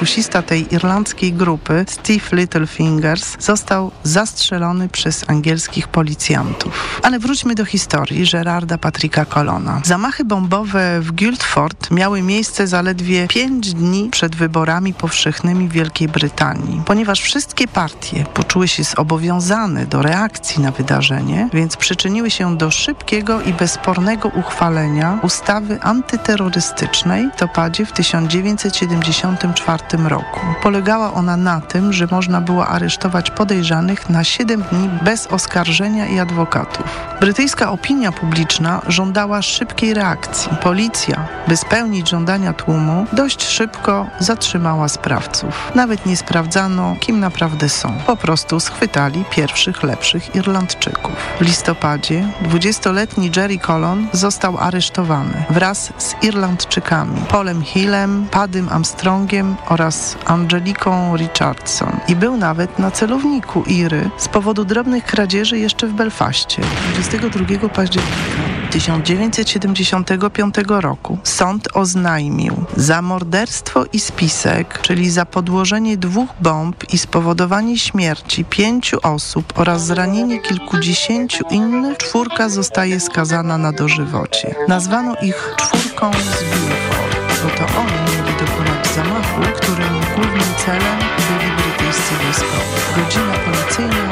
Speaker 11: perkusista tej irlandzkiej grupy, Steve Littlefingers, został zastrzelony przez angielskich policjantów. Ale wróćmy do historii Gerarda Patricka Colona. Zamachy bombowe w Guildford miały miejsce zaledwie pięć dni przed wyborami powszechnymi w Wielkiej Brytanii. Ponieważ wszystkie partie poczuły się zobowiązane do reakcji na wydarzenie, więc przyczyniły się do szybkiego i bezspornego uchwalenia ustawy antyterrorystycznej w listopadzie w 1974 roku. Polegała ona na tym, że można było aresztować podejrzanych na 7 dni bez oskarżenia i adwokatów. Brytyjska opinia publiczna żądała szybkiej reakcji. Policja, by spełnić żądania tłumu, dość szybko zatrzymała sprawców. Nawet nie sprawdzano, kim naprawdę są. Po prostu schwytali pierwszych lepszych Irlandczyków. W listopadzie 20-letni Jerry Colon został aresztowany wraz z Irlandczykami Polem Hillem, Padym Armstrongiem oraz Angeliką Richardson i był nawet na celowniku Iry z powodu drobnych kradzieży jeszcze w Belfaście. 22 października 1975 roku sąd oznajmił za morderstwo i spisek, czyli za podłożenie dwóch bomb i spowodowanie śmierci pięciu osób oraz zranienie kilkudziesięciu innych, czwórka zostaje skazana na dożywocie. Nazwano ich czwórką z Guilford, bo to oni którym głównym celem byli brytyjscy wojskowi. Godzina policyjna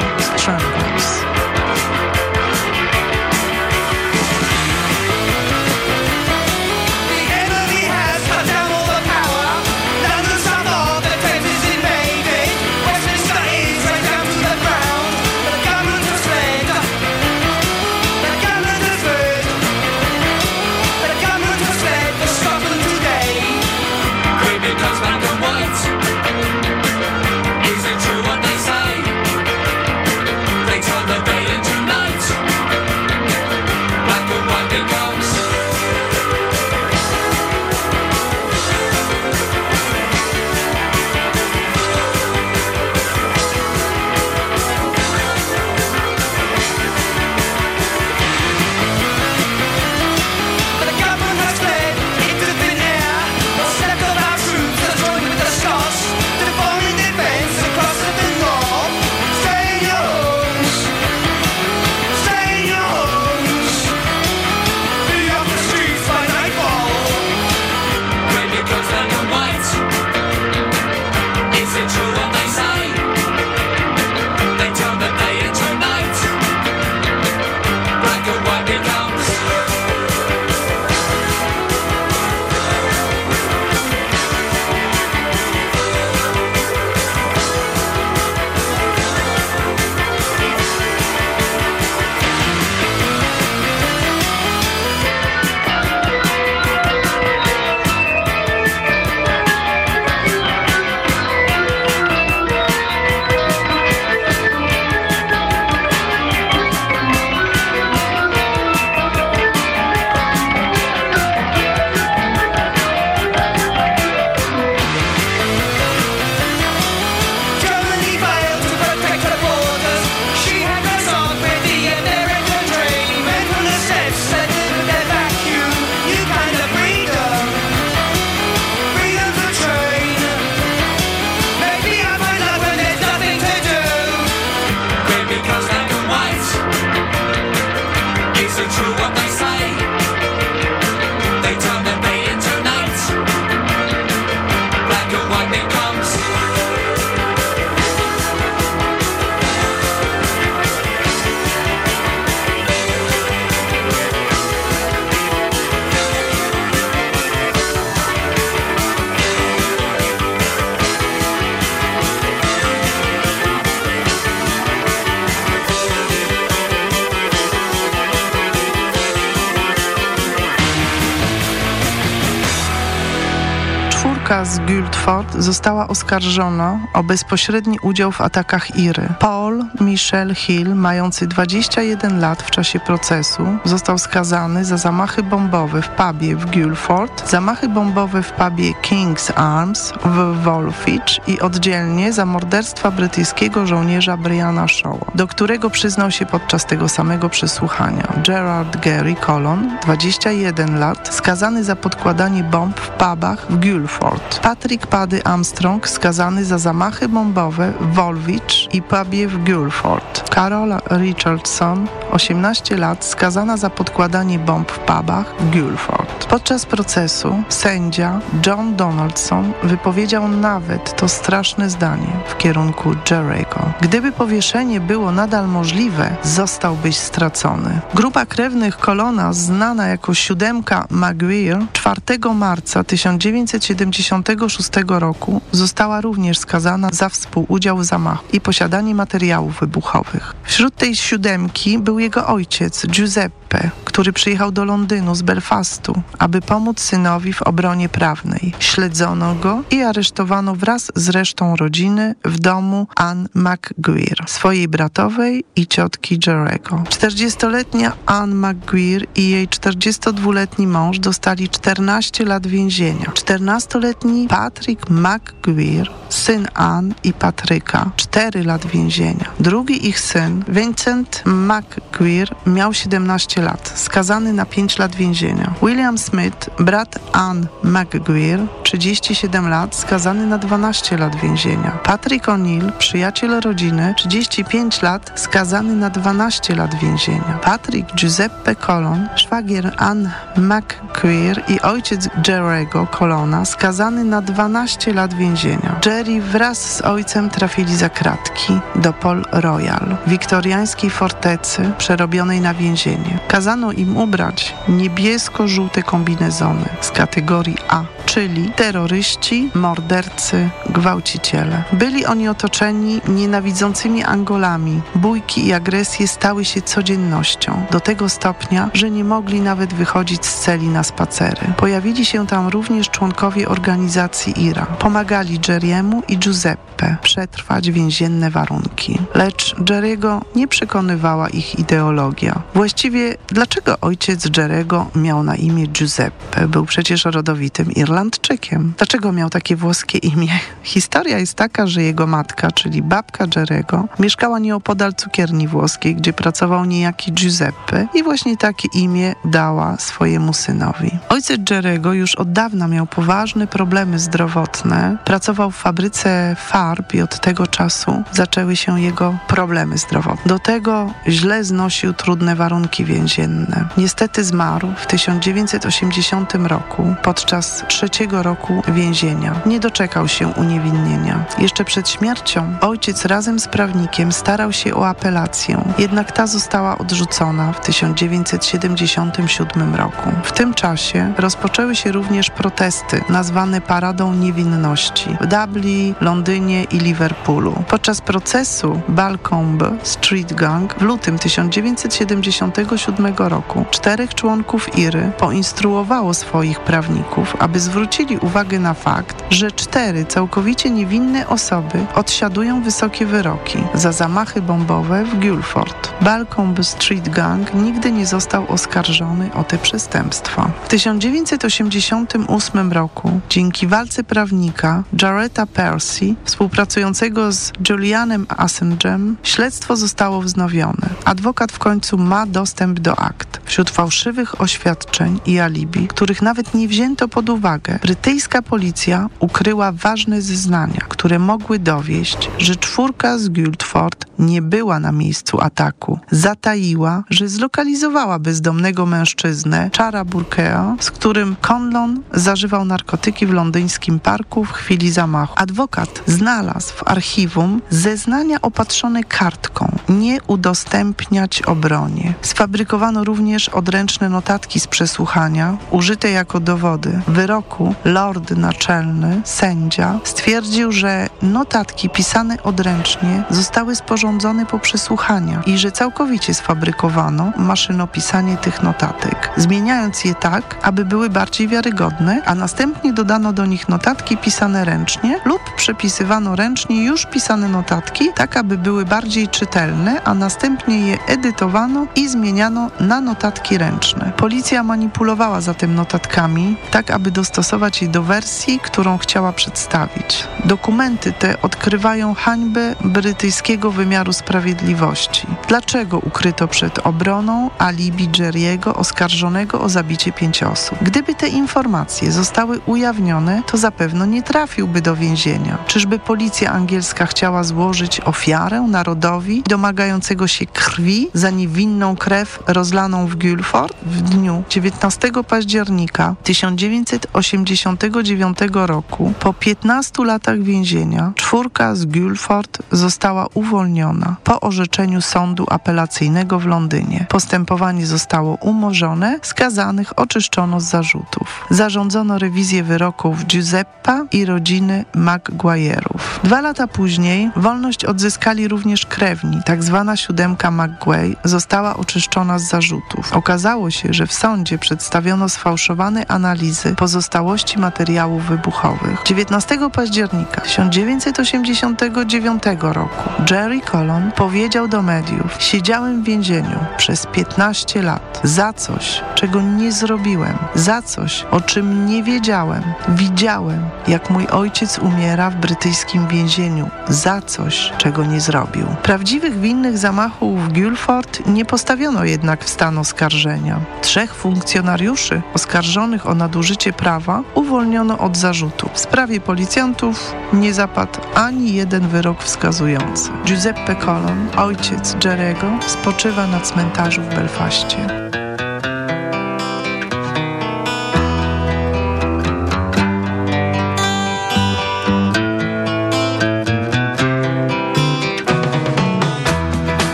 Speaker 11: została oskarżona o bezpośredni udział w atakach Iry. Paul Michel Hill, mający 21 lat w czasie procesu, został skazany za zamachy bombowe w pubie w Guildford, zamachy bombowe w pubie King's Arms w Wolfich i oddzielnie za morderstwa brytyjskiego żołnierza Briana Shawa, do którego przyznał się podczas tego samego przesłuchania. Gerard Gary Colon, 21 lat, skazany za podkładanie bomb w pubach w. Guilford. Patrick Paddy Armstrong skazany za zamachy bombowe w Woolwich i pubie w Guilford. Carol Richardson, 18 lat, skazana za podkładanie bomb w pubach w Guilford. Podczas procesu sędzia John Donaldson wypowiedział nawet to straszne zdanie w kierunku Jerego. Gdyby powieszenie było nadal możliwe, zostałbyś stracony. Grupa krewnych Kolona, znana jako siódemka Maguire, 4 marca 1976 roku została również skazana za współudział w zamachu i posiadanie materiałów wybuchowych. Wśród tej siódemki był jego ojciec Giuseppe, który przyjechał do Londynu z Belfastu, aby pomóc synowi w obronie prawnej. Śledzono go i aresztowano wraz z resztą rodziny w domu Anne McGuire, swojej bratowej i ciotki Jerego. 40-letnia Anne McGuire i jej 42-letni mąż dostali 14 lat więzienia. 14-letni Patrick McGuire, syn Anne i Patryka, 4 lat więzienia. Drugi ich syn, Vincent McGuire, miał 17 lat, skazany na 5 lat więzienia. William Smith, brat Anne McGuire, 37 lat, skazany na 12 lat więzienia. Patrick O'Neill, przyjaciel rodziny, 35 lat, skazany na 12 lat więzienia. Patrick Giuseppe Colon, szwagier Anne McQueer i ojciec Jerego Colona, skazany na 12 lat więzienia. Jerry wraz z ojcem trafili za kratki do Pol Royal, wiktoriańskiej fortecy przerobionej na więzienie. Kazano im ubrać niebiesko-żółte kombinezony z kategorii A, czyli terroryści, mordercy, gwałciciele. Byli oni otoczeni nienawidzącymi Angolami. Bójki i agresje stały się codziennością, do tego stopnia, że nie mogli nawet wychodzić z celi na spacery. Pojawili się tam również członkowie organizacji IRA. Pomagali Jerry'emu i Giuseppe przetrwać więzienne warunki. Lecz Jerry'ego nie przekonywała ich ideologia. Właściwie dlaczego ojciec Jerry'ego miał na imię Giuseppe? Był przecież rodowitym Irlandczykiem. Dlaczego miał takie włoskie imię? Historia jest taka, że jego matka, czyli babka Jerego, mieszkała nieopodal cukierni włoskiej, gdzie pracował niejaki Giuseppe i właśnie takie imię dała swojemu synowi. Ojciec Jerego już od dawna miał poważne problemy zdrowotne. Pracował w fabryce farb i od tego czasu zaczęły się jego problemy zdrowotne. Do tego źle znosił trudne warunki więzienne. Niestety zmarł w 1980 roku podczas trzeciego roku więzienia. Nie doczekał się uniewinnienia. Jeszcze przed śmiercią ojciec razem z prawnikiem starał się o apelację, jednak ta została odrzucona w 1977 roku. W tym czasie rozpoczęły się również protesty nazwane Paradą Niewinności w Dublin, Londynie i Liverpoolu. Podczas procesu Balcombe Street Gang w lutym 1977 roku czterech członków IRY poinstruowało swoich prawników, aby zwrócili uwagę na fakt, że cztery całkowicie niewinne osoby odsiadują wysokie wyroki za zamachy bombowe w Guilford. Balcombe Street Gang nigdy nie został oskarżony o te przestępstwa. W 1988 roku dzięki walce prawnika Jareta Percy, współpracującego z Julianem Assangem, śledztwo zostało wznowione. Adwokat w końcu ma dostęp do akt. Wśród fałszywych oświadczeń i alibi, których nawet nie wzięto pod uwagę, brytyjska policja ukryła ważne zeznania, które mogły dowieść, że czwórka z Guildford nie była na miejscu ataku. Zataiła, że zlokalizowała bezdomnego mężczyznę, Chara Burkea, z którym Conlon zażywał narkotyki w londyńskim parku w chwili zamachu. Adwokat znalazł w archiwum zeznania opatrzone kartką nie udostępniać obronie. Sfabrykowano również odręczne notatki z przesłuchania, użyte jako dowody. W wyroku Lord Naczelny, sędzia, stwierdził, że notatki pisane odręcznie zostały sporządzone po przesłuchaniach i że całkowicie sfabrykowano maszynopisanie tych notatek, zmieniając je tak, aby były bardziej wiarygodne, a następnie dodano do nich notatki pisane ręcznie lub przepisywano ręcznie już pisane notatki, tak aby były bardziej czytelne, a następnie je edytowano i zmieniano na notatki ręczne. Policja manipulowała zatem notatkami, tak aby dostosować jej do wersji, którą chciała przedstawić. Dokumenty te odkrywają hańbę brytyjskiego wymiaru sprawiedliwości. Dlaczego ukryto przed obroną alibi Jerry'ego oskarżonego o zabicie pięciu osób? Gdyby te informacje zostały ujawnione, to zapewne nie trafiłby do więzienia. Czyżby policja angielska chciała złożyć ofiarę narodowi domagającego się krwi za niewinną krew rozlaną w Guilford? W dniu 19 października 1989 roku, po 15 latach więzienia, czwórka z Guilford została uwolniona po orzeczeniu sądu apelacyjnego w Londynie. Postępowanie zostało umorzone, skazanych oczyszczono z zarzutów. Zarządzono rewizję wyroków Giuseppa i rodziny McGuire'ów. Dwa lata później wolność odzyskali również krewni. Tak zwana siódemka McGuay została oczyszczona z zarzutów. Okazało się, że w sądzie przedstawiono sfałszowane analizy pozostałości materiałów wybuchowych. 19 października 1989 roku Jerry Colon powiedział do mediów: Siedziałem w więzieniu przez 15 lat za coś, czego nie zrobiłem, za coś, o czym nie wiedziałem. Widziałem, jak mój ojciec umiera w brytyjskim więzieniu za coś, czego nie zrobił. Prawdziwych winnych zamachów w Guilford nie postawiono jednak w stan oskarżenia. Trzech funkcjonariuszy oskarżonych o nadużycie prawa uwolniono od zarzutów. W sprawie policjantów nie zapadł ani jeden wyrok wskazujący. Giuseppe Colon, ojciec Jerego, spoczywa na cmentarzu w Belfaście.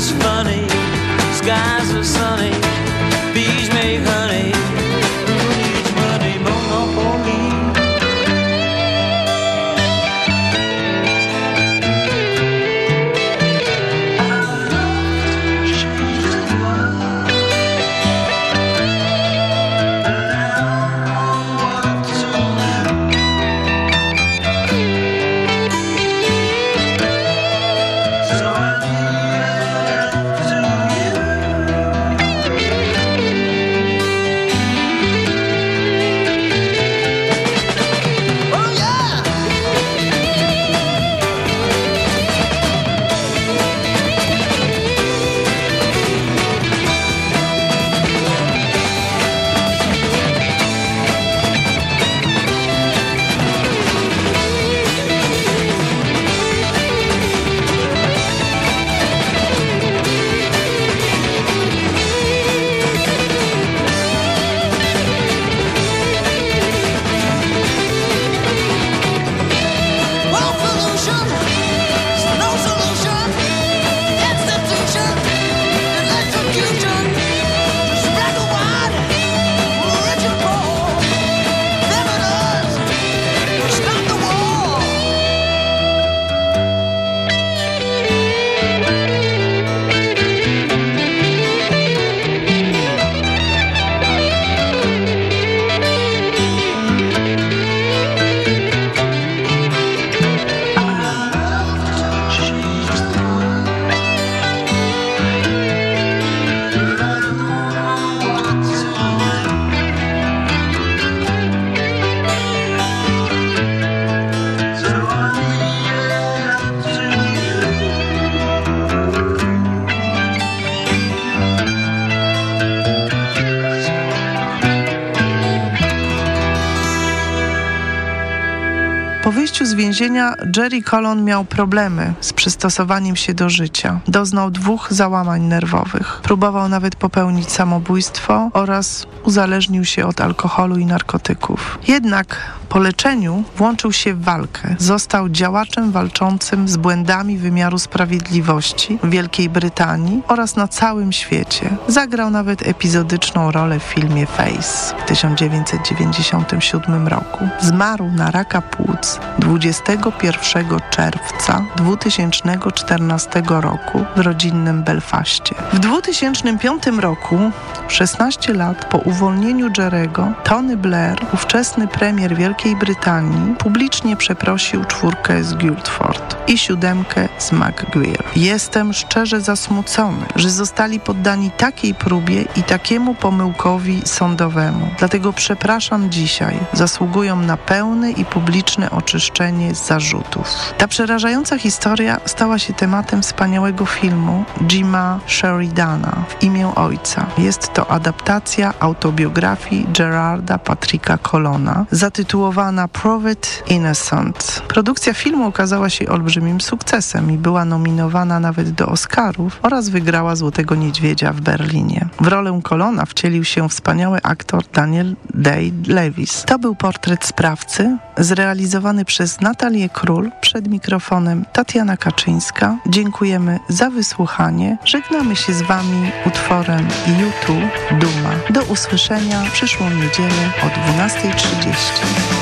Speaker 11: is funny, skies are sunny. Więzienia Jerry Colon miał problemy z przystosowaniem się do życia. Doznał dwóch załamań nerwowych. Próbował nawet popełnić samobójstwo oraz uzależnił się od alkoholu i narkotyków. Jednak po leczeniu włączył się w walkę. Został działaczem walczącym z błędami wymiaru sprawiedliwości w Wielkiej Brytanii oraz na całym świecie. Zagrał nawet epizodyczną rolę w filmie Face w 1997 roku. Zmarł na raka płuc 21 czerwca 2014 roku w rodzinnym Belfaście. W 2005 roku, 16 lat po uwolnieniu Jerego, Tony Blair, ówczesny premier Wielkiej Brytanii, publicznie przeprosił czwórkę z Guildford i siódemkę z McGuire. Jestem szczerze zasmucony, że zostali poddani takiej próbie i takiemu pomyłkowi sądowemu. Dlatego przepraszam dzisiaj. Zasługują na pełne i publiczne oczyszczenie z zarzutów. Ta przerażająca historia stała się tematem wspaniałego filmu Jima Sheridana w imię ojca. Jest to adaptacja autobiografii Gerarda Patricka Colona zatytułowana Private Innocent. Produkcja filmu okazała się olbrzymim sukcesem i była nominowana nawet do Oscarów oraz wygrała Złotego Niedźwiedzia w Berlinie. W rolę Colona wcielił się wspaniały aktor Daniel Day-Lewis. To był portret sprawcy zrealizowany przez Natalię Król przed mikrofonem Tatiana Kaczyńska. Dziękujemy za wysłuchanie. Żegnamy się z Wami utworem YouTube Duma. Do usłyszenia przyszłą niedzielę o 12.30.